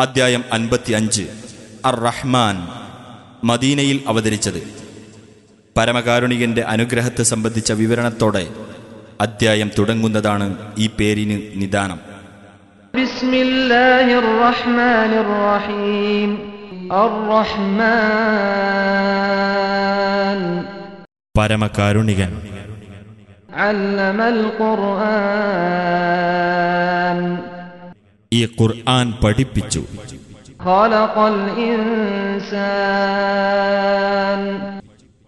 അദ്ധ്യായം അൻപത്തി അഞ്ച് അർ റഹ്മാൻ മദീനയിൽ അവതരിച്ചത്. പരമകാരുണികന്റെ അനുഗ്രഹത്തെ സംബന്ധിച്ച വിവരണത്തോടെ അദ്ധ്യായം തുടങ്ങുന്നതാണ് ഈ പേരിന് നിദാനം. പരമകാരുണികൻ. അല്ലമൽ ഖുർആൻ. ഈ ഖുർആൻ പഠിപ്പിച്ചു.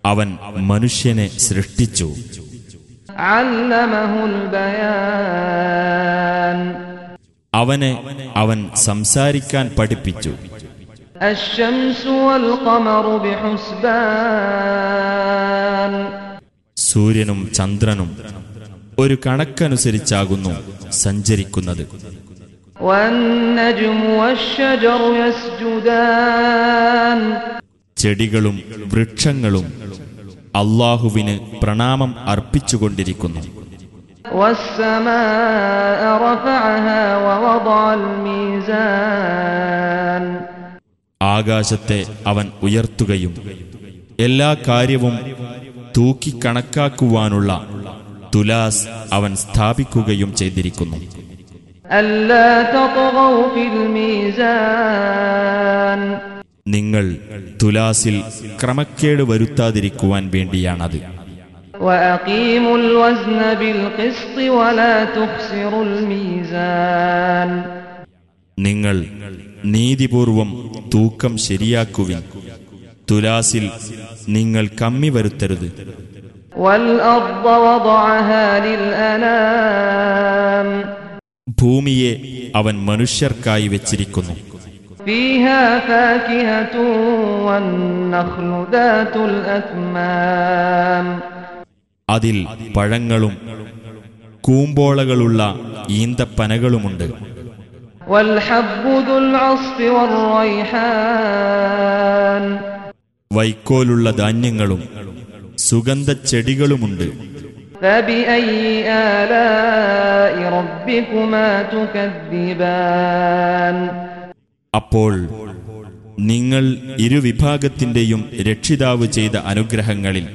അവൻ മനുഷ്യനെ സൃഷ്ടിച്ചു. അവനെ അവൻ സംസാരിക്കാൻ പഠിപ്പിച്ചു. സൂര്യനും ചന്ദ്രനും ഒരു കണക്കനുസരിച്ചാകുന്നു സഞ്ചരിക്കുന്നത്. ചെടികളും വൃക്ഷങ്ങളും അള്ളാഹുവിന് പ്രണാമം അർപ്പിച്ചുകൊണ്ടിരിക്കുന്നു. ആകാശത്തെ അവൻ ഉയർത്തുകയും എല്ലാ കാര്യവും തൂക്കിക്കണക്കാക്കുവാനുള്ള തുലാസ് അവൻ സ്ഥാപിക്കുകയും ചെയ്തിരിക്കുന്നു. നിങ്ങൾ തുലാസിൽ ക്രമക്കേട് വരുത്താതിരിക്കുവാൻ വേണ്ടിയാണത് وأقيموا الوزن بالقسط ولا تخسروا الميزان നിങ്ങൾ നീതിപൂർവം തൂക്കം ശരിയാക്കുവിൻ തുലാസിൽ നിങ്ങൾ കമ്മി വരുത്തരുത് والأرض وضعها للأنام ഭൂമിയെ അവൻ മനുഷ്യർക്കായി വെച്ചിരിക്കുന്നു. അതിൽ പഴങ്ങളും കൂമ്പോളകളുള്ള ഈന്തപ്പനകളുമുണ്ട്. വൈക്കോലുള്ള ധാന്യങ്ങളും സുഗന്ധ ചെടികളുമുണ്ട് അപ്പോൾ നിങ്ങൾ ഇരുവിഭാഗത്തിന്റെയും രക്ഷിതാവ് ചെയ്ത അനുഗ്രഹങ്ങളിൽ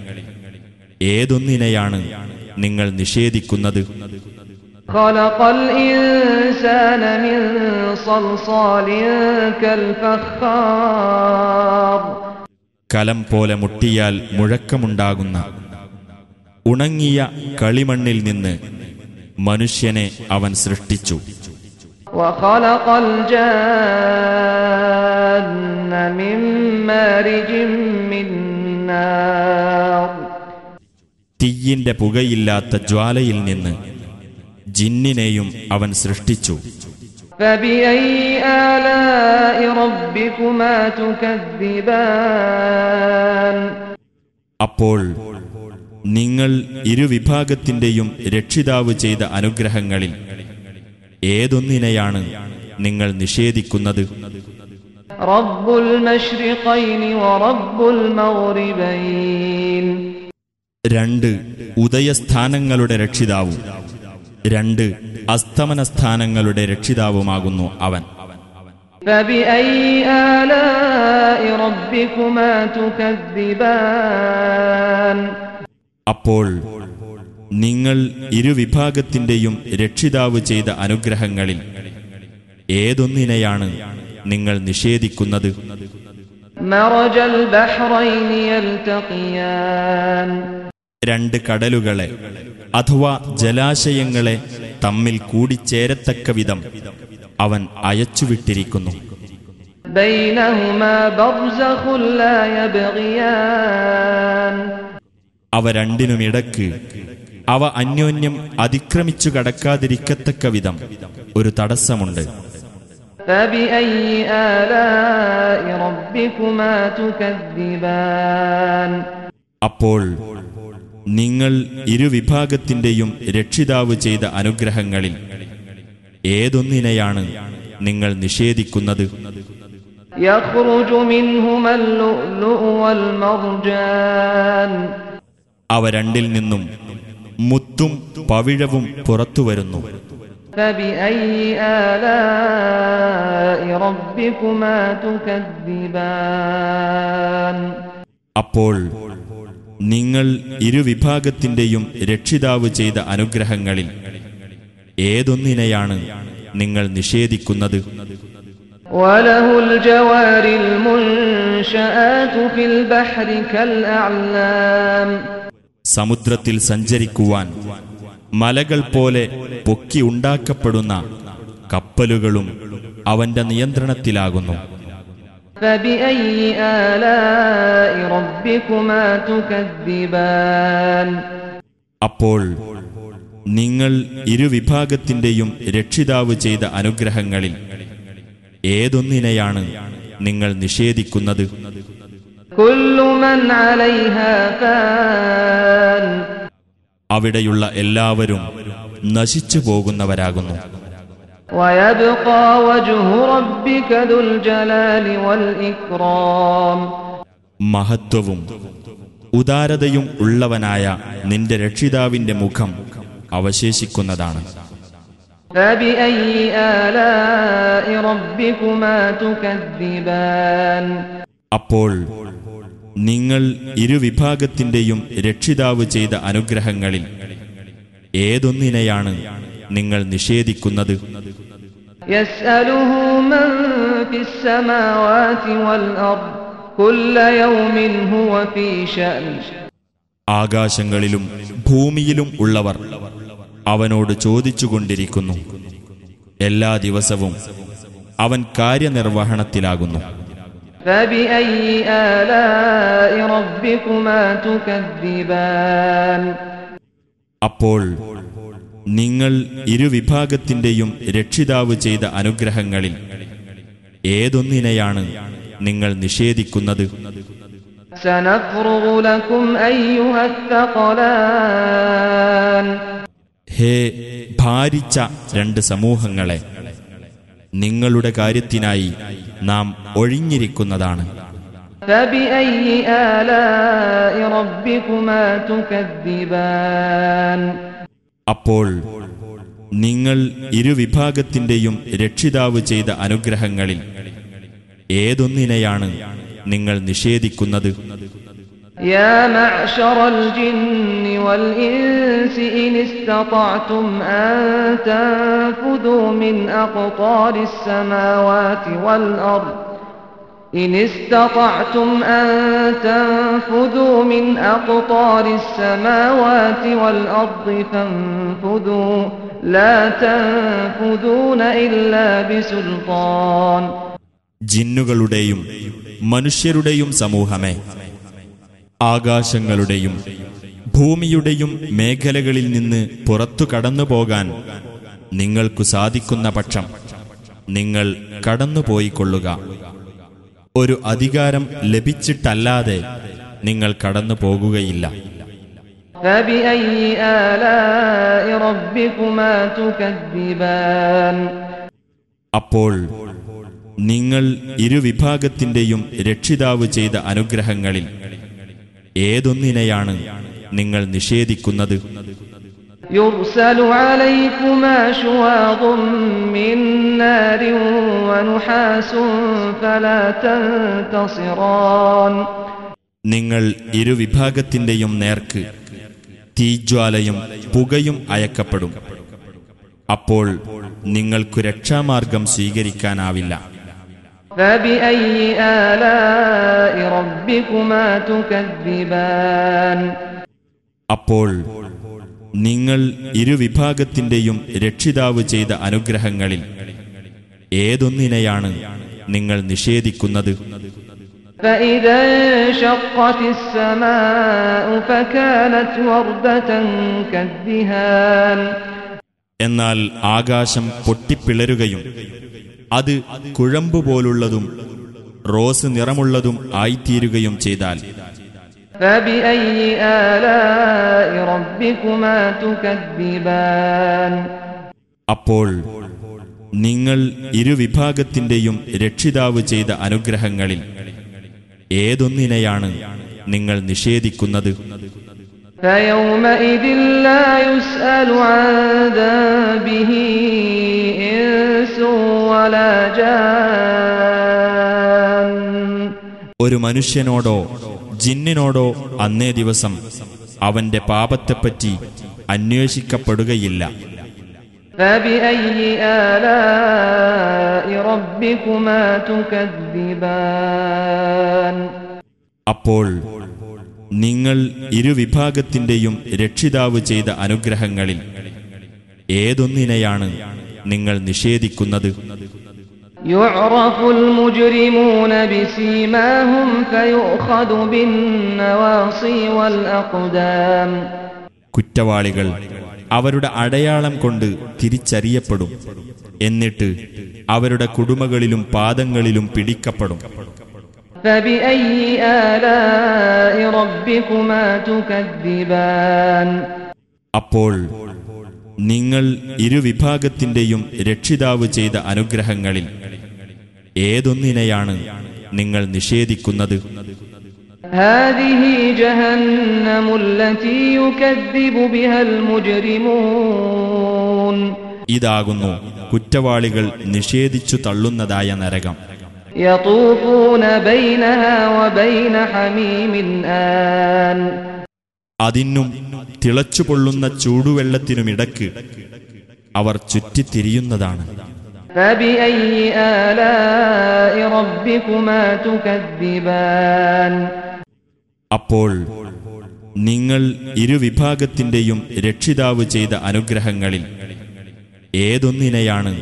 ഏതൊന്നിനെയാണ് നിങ്ങൾ നിഷേധിക്കുന്നത്? കലം പോലെ മുട്ടിയാൽ മുഴക്കമുണ്ടാകുന്ന ഉണങ്ങിയ കളിമണ്ണിൽ നിന്ന് മനുഷ്യനെ അവൻ സൃഷ്ടിച്ചു. തീയിന്റെ പുകയില്ലാത്ത ജ്വാലയിൽ നിന്ന് ജിന്നിനെയും അവൻ സൃഷ്ടിച്ചു. അപ്പോൾ നിങ്ങൾ ഇരുവിഭാഗത്തിന്റെയും രക്ഷിതാവ് ചെയ്ത അനുഗ്രഹങ്ങളിൽ ഏതൊന്നിനെയാണ് നിങ്ങൾ നിഷേധിക്കുന്നത്? രണ്ട് ഉദയസ്ഥാനങ്ങളുടെ രക്ഷിതാവും. രണ്ട് അസ്തമന സ്ഥാനങ്ങളുടെ രക്ഷിതാവുമാകുന്നു അവൻ. ഫബിഐ അപ്പോൾ നിങ്ങൾ ഇരുവിഭാഗത്തിന്റെയും രക്ഷിതാവ് ചെയ്ത അനുഗ്രഹങ്ങളിൽ ഏതൊന്നിനെയാണ് നിങ്ങൾ നിഷേധിക്കുന്നത്? രണ്ട് കടലുകളെ അഥവാ ജലാശയങ്ങളെ തമ്മിൽ കൂടിച്ചേരത്തക്ക വിധം അവൻ അയച്ചുവിട്ടിരിക്കുന്നു. ബൈനഹുമാ ബബ്സഖുൽ യബ്ഗിയാൻ. അവ രണ്ടിനുമിടക്ക് അവ അന്യോന്യം അതിക്രമിച്ചു കടക്കാതിരിക്കത്തക്ക വിധം ഒരു തടസ്സമുണ്ട് فبأي آلاء ربكما تكذبان അപ്പോൾ നിങ്ങൾ ഇരുവിഭാഗത്തിന്റെയും രക്ഷിതാവ് ചെയ്ത അനുഗ്രഹങ്ങളിൽ ഏതൊന്നിനെയാണ് നിങ്ങൾ നിഷേധിക്കുന്നത് يخرج منهما اللؤلؤ والمرجان അവ രണ്ടിൽ നിന്നും മുത്തും പവിഴവും പുറത്തു വരുന്നു. അപ്പോൾ നിങ്ങൾ ഇരുവിഭാഗത്തിന്റെയും രക്ഷിതാവ് ചെയ്ത അനുഗ്രഹങ്ങളിൽ ഏതൊന്നിനെയാണ് നിങ്ങൾ നിഷേധിക്കുന്നത്? സമുദ്രത്തിൽ സഞ്ചരിക്കുവാൻ മലകൾ പോലെ പൊക്കി ഉണ്ടാക്കപ്പെടുന്ന കപ്പലുകളും അവന്റെ നിയന്ത്രണത്തിലാകുന്നു. അപ്പോൾ നിങ്ങൾ ഇരുവിഭാഗത്തിന്റെയും രക്ഷിതാവ് ചെയ്ത അനുഗ്രഹങ്ങളിൽ ഏതൊന്നിനെയാണ് നിങ്ങൾ നിഷേധിക്കുന്നത്? അവിടെയുള്ള എല്ലാവരും നശിച്ചു പോകുന്നവരാകുന്നു. മഹത്വവും ഉദാരതയും ഉള്ളവനായ നിന്റെ രക്ഷിതാവിന്റെ മുഖം അവശേഷിക്കുന്നതാണ്. അപ്പോൾ നിങ്ങൾ ഇരുവിഭാഗത്തിന്റെയും രക്ഷിതാവ് ചെയ്ത അനുഗ്രഹങ്ങളിൽ ഏതൊന്നിനെയാണ് നിങ്ങൾ നിഷേധിക്കുന്നത്? ആകാശങ്ങളിലും ഭൂമിയിലും ഉള്ളവർ അവനോട് ചോദിച്ചുകൊണ്ടിരിക്കുന്നു. എല്ലാ ദിവസവും അവൻ കാര്യനിർവഹണത്തിലാകുന്നു. അപ്പോൾ നിങ്ങൾ ഇരുവിഭാഗത്തിന്റെയും രക്ഷിതാവ് ചെയ്ത അനുഗ്രഹങ്ങളിൽ ഏതൊന്നിനെയാണ് നിങ്ങൾ നിഷേധിക്കുന്നത്? ഹേ ഭാരിച്ച രണ്ട് സമൂഹങ്ങളെ നിങ്ങളുടെ കാര്യത്തിനായി നാം ഒഴിഞ്ഞിരിക്കുന്നതാണ്. അപ്പോൾ നിങ്ങൾ ഇരുവിഭാഗത്തിന്റെയും രക്ഷിതാവ് ചെയ്ത അനുഗ്രഹങ്ങളിൽ ഏതൊന്നിനെയാണ് നിങ്ങൾ നിഷേധിക്കുന്നത്? يا معشر الجن والإنس إن استطعتم أن تنفذوا من أقطار السماوات والأرض إن استطعتم أن تنفذوا من أقطار السماوات والأرض فانفذوا لا تنفذون إلا بسلطان ജിന്നുകളുടെയും മനുഷ്യരുടെയും സമൂഹമേ ആകാശങ്ങളുടെയും ഭൂമിയുടെയും മേഖലകളിൽ നിന്ന് പുറത്തു കടന്നു പോകാൻ നിങ്ങൾക്കു സാധിക്കുന്ന പക്ഷം നിങ്ങൾ കടന്നുപോയിക്കൊള്ളുക ഒരു അധികാരം ലഭിച്ചിട്ടല്ലാതെ നിങ്ങൾ കടന്നു പോകുകയില്ല. അപ്പോൾ നിങ്ങൾ ഇരുവിഭാഗത്തിന്റെയും രക്ഷിതാവ് ചെയ്ത അനുഗ്രഹങ്ങളിൽ ഏതൊന്നിനെയാണ് നിങ്ങൾ നിഷേധിക്കുന്നത് يرسل عليكما شواظ من نار ونحاس فلا تنتصران നിങ്ങൾ ഇരുവിഭാഗത്തിന്റെയും നേർക്ക് തീജ്വാലയും പുകയും അയക്കപ്പെടും അപ്പോൾ നിങ്ങൾക്കു രക്ഷാമാർഗം സ്വീകരിക്കാനാവില്ല അപ്പോൾ നിങ്ങൾ ഇരുവിഭാഗത്തിന്റെയും രക്ഷിതാവ് ചെയ്ത അനുഗ്രഹങ്ങളിൽ ഏതൊന്നിനെയാണ് നിങ്ങൾ നിഷേധിക്കുന്നത് فإذا انشقت السماء فكانت وردة كالدهان എന്നാൽ ആകാശം പൊട്ടിപ്പിളരുകയും അത് കുഴമ്പുപോലുള്ളതും റോസ് നിറമുള്ളതും ആയിത്തീരുകയും ചെയ്താൽ فبأي آلاء ربكما تكذبان അപ്പോൾ നിങ്ങൾ ഇരുവിഭാഗത്തിന്റെയും രക്ഷിതാവ് ചെയ്ത അനുഗ്രഹങ്ങളിൽ ഏതൊന്നിനെയാണ് നിങ്ങൾ നിഷേധിക്കുന്നത് فيومئذ لا يسأل عن ذنبه إنس ولا جان ഒരു മനുഷ്യനോടോ ജിന്നിനോടോ അന്നേ ദിവസം അവന്റെ പാപത്തെപ്പറ്റി അന്വേഷിക്കപ്പെടുകയില്ല. അപ്പോൾ നിങ്ങൾ ഇരുവിഭാഗത്തിന്റെയും രക്ഷിതാവ് ചെയ്ത അനുഗ്രഹങ്ങളിൽ ഏതൊന്നിനെയാണ് നിങ്ങൾ നിഷേധിക്കുന്നത് يعرف المجرمون بسيماهم فيؤخذ بالنواصي والأقدام കുറ്റവാളികൾ അവരുടെ അടയാളം കൊണ്ട് തിരിച്ചറിയപ്പെടും എന്നിട്ട് അവരുടെ കുടുമകളിലും പാദങ്ങളിലും പിടിക്കപ്പെടും فبأي آلاء ربكما تكذبان അപ്പോൾ നിങ്ങൾ ഇരുവിഭാഗത്തിന്റെയും രക്ഷിതാവ് ചെയ്ത അനുഗ്രഹങ്ങളിൽ ഏതൊന്നിനെയാണ് നിങ്ങൾ നിഷേധിക്കുന്നത് هذه جهنم التي يكذب بها المجرمون ഇതാകുന്നു കുറ്റവാളികൾ നിഷേധിച്ചു തള്ളുന്നതായ നരകം يطوفون بينها وبين حميم آن അതിനും തിളച്ചുപൊള്ളുന്ന ചൂടുവെള്ളത്തിനുമിടക്ക് അവർ ചുറ്റിത്തിരിയുന്നതാണ് فبأي آلاء ربكما تكذبان അപ്പോൾ നിങ്ങൾ ഇരുവിഭാഗത്തിന്റെയും രക്ഷിതാവ് ചെയ്ത അനുഗ്രഹങ്ങളിൽ ഏതൊന്നിനെയാണ്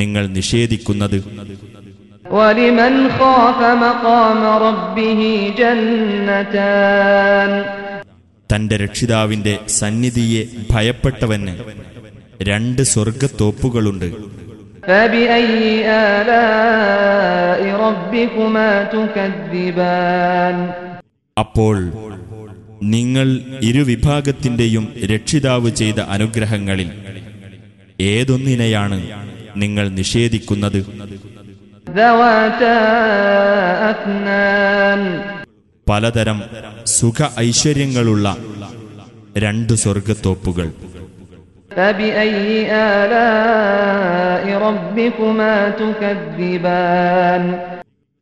നിങ്ങൾ നിഷേധിക്കുന്നത് ولمن خاف مقام ربه جنتان തന്റെ രക്ഷിതാവിന്റെ സന്നിധിയെ ഭയപ്പെട്ടവന് രണ്ട് സ്വർഗത്തോപ്പുകളുണ്ട് അപ്പോൾ നിങ്ങൾ ഇരുവിഭാഗത്തിന്റെയും രക്ഷിതാവ് ചെയ്ത അനുഗ്രഹങ്ങളിൽ ഏതൊന്നിനെയാണ് നിങ്ങൾ നിഷേധിക്കുന്നത്? പലതരം സുഖ ഐശ്വര്യങ്ങളുള്ള രണ്ട് സ്വർഗത്തോപ്പുകൾ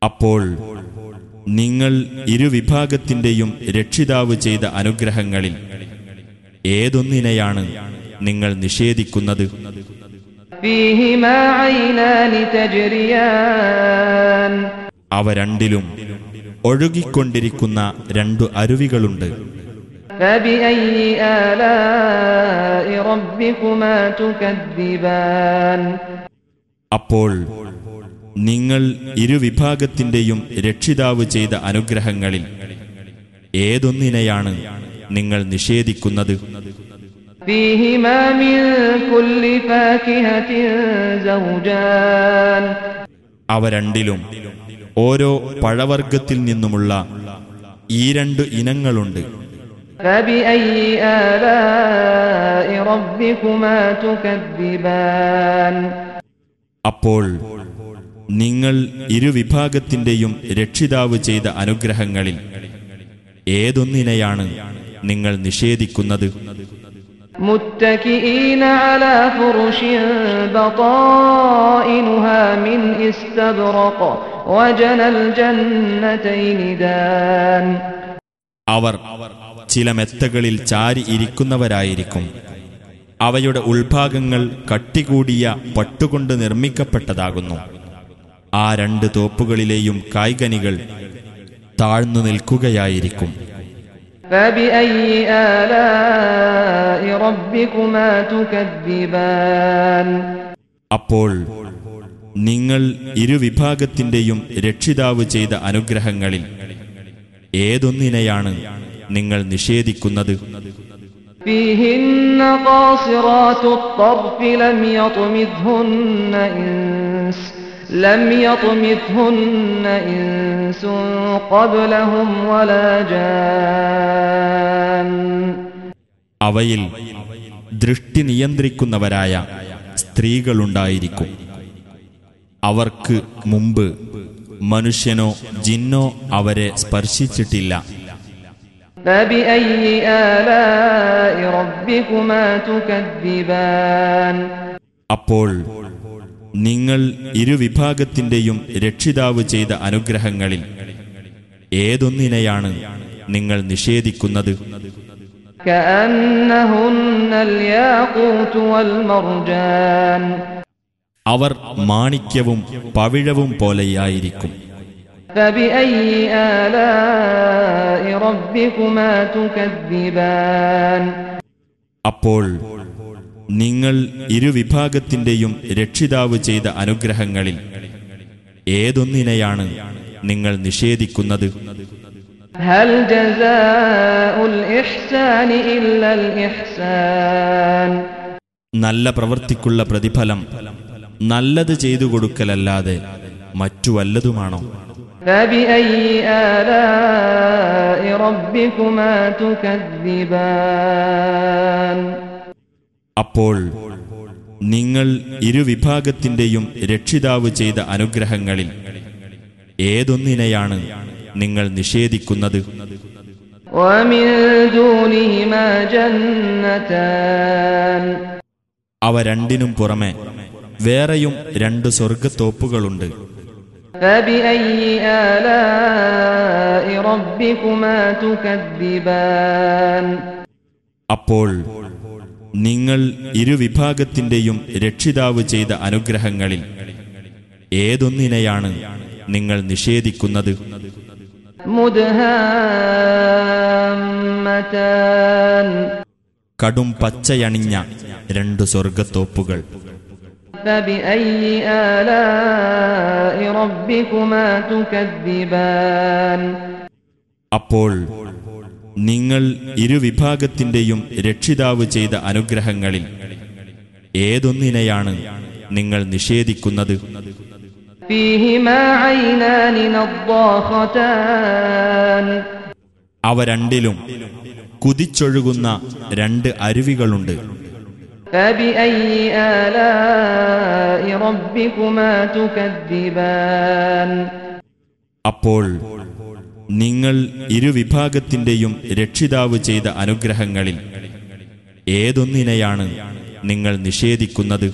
അപ്പോൾ നിങ്ങൾ ഇരുവിഭാഗത്തിന്റെയും രക്ഷിതാവ് ചെയ്ത അനുഗ്രഹങ്ങളിൽ ഏതൊന്നിനെയാണ് നിങ്ങൾ നിഷേധിക്കുന്നത്? അവ രണ്ടിലും ഒഴുകിക്കൊണ്ടിരിക്കുന്ന രണ്ടു അരുവികളുണ്ട്. അപ്പോൾ നിങ്ങൾ ഇരുവിഭാഗത്തിന്റെയും രക്ഷിതാവ് ചെയ്ത അനുഗ്രഹങ്ങളിൽ ഏതൊന്നിനെയാണ് നിങ്ങൾ നിഷേധിക്കുന്നത്? അവ രണ്ടിലും ഓരോ പഴവർഗത്തിൽ നിന്നുമുള്ള ഈ രണ്ട് ഇനങ്ങളുണ്ട്. അപ്പോൾ നിങ്ങൾ ഇരുവിഭാഗത്തിന്റെയും രക്ഷിതാവ് ചെയ്ത അനുഗ്രഹങ്ങളിൽ ഏതൊന്നിനെയാണ് നിങ്ങൾ നിഷേധിക്കുന്നത്? متكئين على فرش بطائنها من استبرق وجنى الجنتين دان അവർ ചില മെത്തകളിൽ ചാരി ഇരിക്കുന്നവരായിരിക്കും അവയുടെ ഉൾഭാഗങ്ങൾ കട്ടികൂടിയ പട്ടുകൊണ്ട് നിർമ്മിക്കപ്പെട്ടതാകുന്നു ആ രണ്ട് തോപ്പുകളിലെയും കായ്കനികൾ താഴ്ന്നു നിൽക്കുകയായിരിക്കും അപ്പോൾ നിങ്ങൾ ഇരുവിഭാഗത്തിന്റെയും രക്ഷിതാവ് ചെയ്ത അനുഗ്രഹങ്ങളിൽ ഏതൊന്നിനെയാണ് നിങ്ങൾ നിഷേധിക്കുന്നത് فيهن قاصرات الطرف لم يطمثهن إنس لم يطمثهن إنس قبلهم ولا جان അവയിൽ ദൃഷ്ടി നിയന്ത്രിക്കുന്നവരായ സ്ത്രീകളുണ്ടായിരിക്കും അവർക്ക് മുമ്പ് മനുഷ്യനോ ജിന്നോ അവരെ സ്പർശിച്ചിട്ടില്ല فبأي آلاء ربكما تكذبان അപ്പോൾ നിങ്ങൾ ഇരുവിഭാഗത്തിന്റെയും രക്ഷിതാവ് ചെയ്ത അനുഗ്രഹങ്ങളിൽ ഏതൊന്നിനെയാണ് നിങ്ങൾ നിഷേധിക്കുന്നത്? അവർ മാണിക്യവും പവിഴവും പോലെയായിരിക്കും. അപ്പോൾ നിങ്ങൾ ഇരുവിഭാഗത്തിന്റെയും രക്ഷിതാവ് ചെയ്ത അനുഗ്രഹങ്ങളിൽ ഏതൊന്നിനെയാണ് നിങ്ങൾ നിഷേധിക്കുന്നത് هل جزاء الإحسان إلا الإحسان നല്ല പ്രവൃത്തിക്കുള്ള പ്രതിഫലം നല്ലത് ചെയ്തു കൊടുക്കലല്ലാതെ മറ്റു വല്ലതുമാണോ فبأي آلاء ربكما تكذبان അപ്പോൾ നിങ്ങൾ ഇരുവിഭാഗത്തിന്റെയും രക്ഷിതാവ് ചെയ്ത അനുഗ്രഹങ്ങളിൽ ഏതൊന്നിനെയാണ് നിങ്ങൾ നിഷേധിക്കുന്നത്? അവ രണ്ടിനും പുറമെ വേറെയും രണ്ട് സ്വർഗത്തോപ്പുകളുണ്ട് അപ്പോൾ നിങ്ങൾ ഇരുവിഭാഗത്തിന്റെയും രക്ഷിതാവ് ചെയ്ത അനുഗ്രഹങ്ങളിൽ ഏതൊന്നിനെയാണ് നിങ്ങൾ നിഷേധിക്കുന്നത്? കടും പച്ചയണിഞ്ഞ രണ്ട് സ്വർഗത്തോപ്പുകൾ അപ്പോൾ നിങ്ങൾ ഇരുവിഭാഗത്തിന്റെയും രക്ഷിതാവ് ചെയ്ത അനുഗ്രഹങ്ങളിൽ ഏതൊന്നിനെയാണ് നിങ്ങൾ നിഷേധിക്കുന്നത്? അവ രണ്ടിലും കുതിച്ചൊഴുകുന്ന രണ്ട് അരുവികളുണ്ട്. അപ്പോൾ നിങ്ങൾ ഇരുവിഭാഗത്തിന്റെയും രക്ഷിതാവ് ചെയ്ത അനുഗ്രഹങ്ങളിൽ ഏതൊന്നിനെയാണ് നിങ്ങൾ നിഷേധിക്കുന്നത്?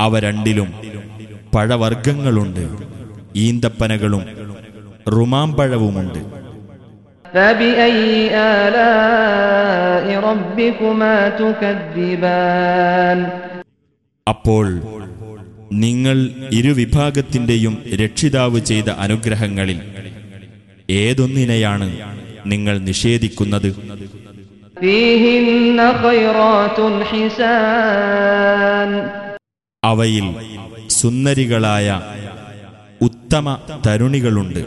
അവ രണ്ടിലും പഴവർഗങ്ങളുണ്ട് ഈന്തപ്പനകളും റുമാമ്പഴവുമുണ്ട്. ഫബിഅയ്യി ആലാഇ റബ്ബികുമാ തുകദ്ദിബാൻ അപ്പോൾ നിങ്ങൾ ഇരുവിഭാഗത്തിന്റെയും രക്ഷിതാവ് ചെയ്ത അനുഗ്രഹങ്ങളിൽ ഏതൊന്നിനെയാണ് നിങ്ങൾ നിഷേധിക്കുന്നത്? അവയിൽ സുന്ദരികളായ ഉത്തമ തരുണികളുണ്ട്.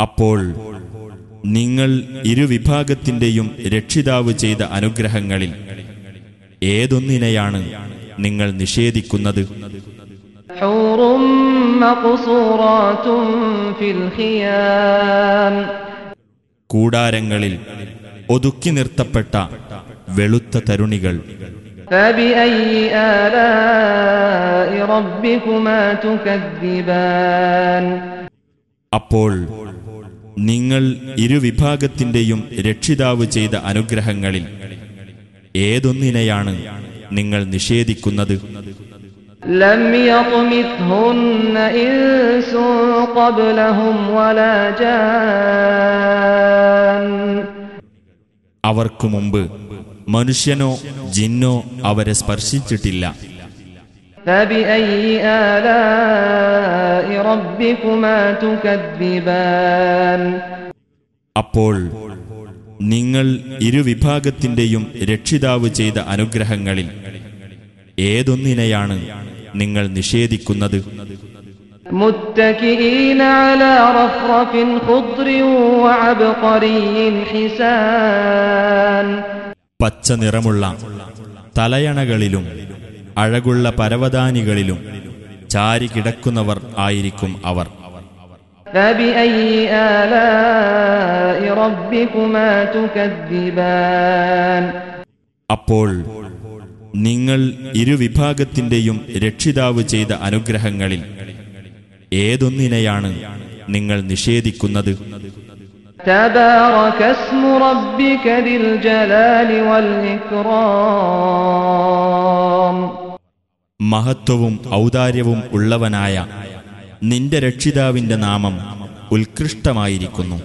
അപ്പോൾ നിങ്ങൾ ഇരുവിഭാഗത്തിന്റെയും രക്ഷിതാവ് ചെയ്ത അനുഗ്രഹങ്ങളിൽ ഏതൊന്നിനെയാണ് നിങ്ങൾ നിഷേധിക്കുന്നത്? കൂടാരങ്ങളിൽ ഒതുക്കി നിർത്തപ്പെട്ട വെളുത്ത തരുണികൾ. അപ്പോൾ നിങ്ങൾ ഇരുവിഭാഗത്തിന്റെയും രക്ഷിതാവ് ചെയ്ത അനുഗ്രഹങ്ങളിൽ ഏതൊന്നിനെയാണ് നിങ്ങൾ നിഷേധിക്കുന്നത്? അവർക്കു മുമ്പ് മനുഷ്യനോ ജിന്നോ അവരെ സ്പർശിച്ചിട്ടില്ല. അപ്പോൾ നിങ്ങൾ ഇരുവിഭാഗത്തിന്റെയും രക്ഷിതാവ് ചെയ്ത അനുഗ്രഹങ്ങളിൽ ഏതൊന്നിനെയാണ് നിങ്ങൾ നിഷേധിക്കുന്നത് متكئين على رفرف خضر وعبقري حسان പച്ച നിറമുള്ള തലയണകളിലും അഴകുള്ള പരവതാനികളിലും ചാരി കിടക്കുന്നവർ ആയിരിക്കും അവർ. അപ്പോൾ നിങ്ങൾ ഇരുവിഭാഗത്തിന്റെയും രക്ഷിതാവ് ചെയ്ത അനുഗ്രഹങ്ങളിൽ ഏതൊന്നിനെയാണ് നിങ്ങൾ നിഷേധിക്കുന്നത്? തബാറകസ്മു മഹത്വവും ഔദാര്യവും ഉള്ളവനായ നിന്റെ രക്ഷിതാവിന്റെ നാമം ഉത്കൃഷ്ടമായിരിക്കുന്നു.